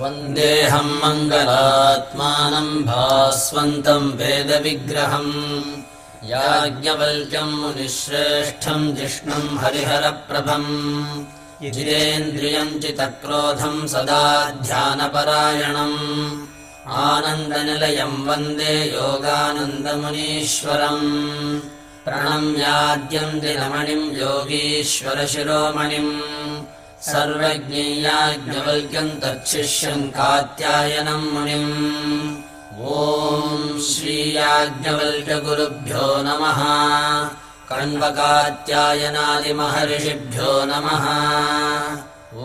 वन्देऽहम् मङ्गलात्मानम् भास्वन्तम् वेदविग्रहम् याज्ञवल्क्यम् मुनिश्रेष्ठम् जिष्णुम् हरिहरप्रभम् जितेन्द्रियम् चितक्रोधम् सदा ध्यानपरायणम् आनन्दनिलयम् वन्दे योगानन्दमुनीश्वरम् प्रणम्याद्यम् दिनमणिम् योगीश्वरशिरोमणिम् सर्वज्ञेयाज्ञवल्क्यम् तच्छिष्यम् कात्यायनम् मुनिम्। ॐ श्रीयाज्ञवल्क्यगुरुभ्यो नमः। कण्वकात्यायनादिमहर्षिभ्यो नमः। ओ